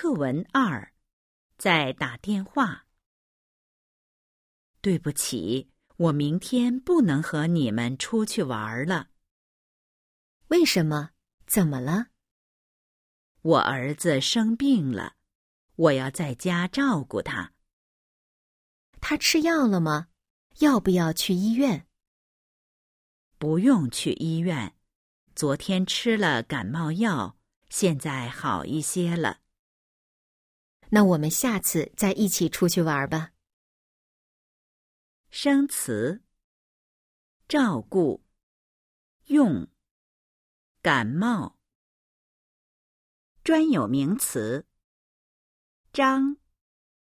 课文二，在打电话。对不起，我明天不能和你们出去玩了。为什么？怎么了？我儿子生病了，我要在家照顾他。他吃药了吗？要不要去医院？不用去医院，昨天吃了感冒药，现在好一些了。那我们下次再一起出去玩吧。生词：照顾、用、感冒。专有名词：张。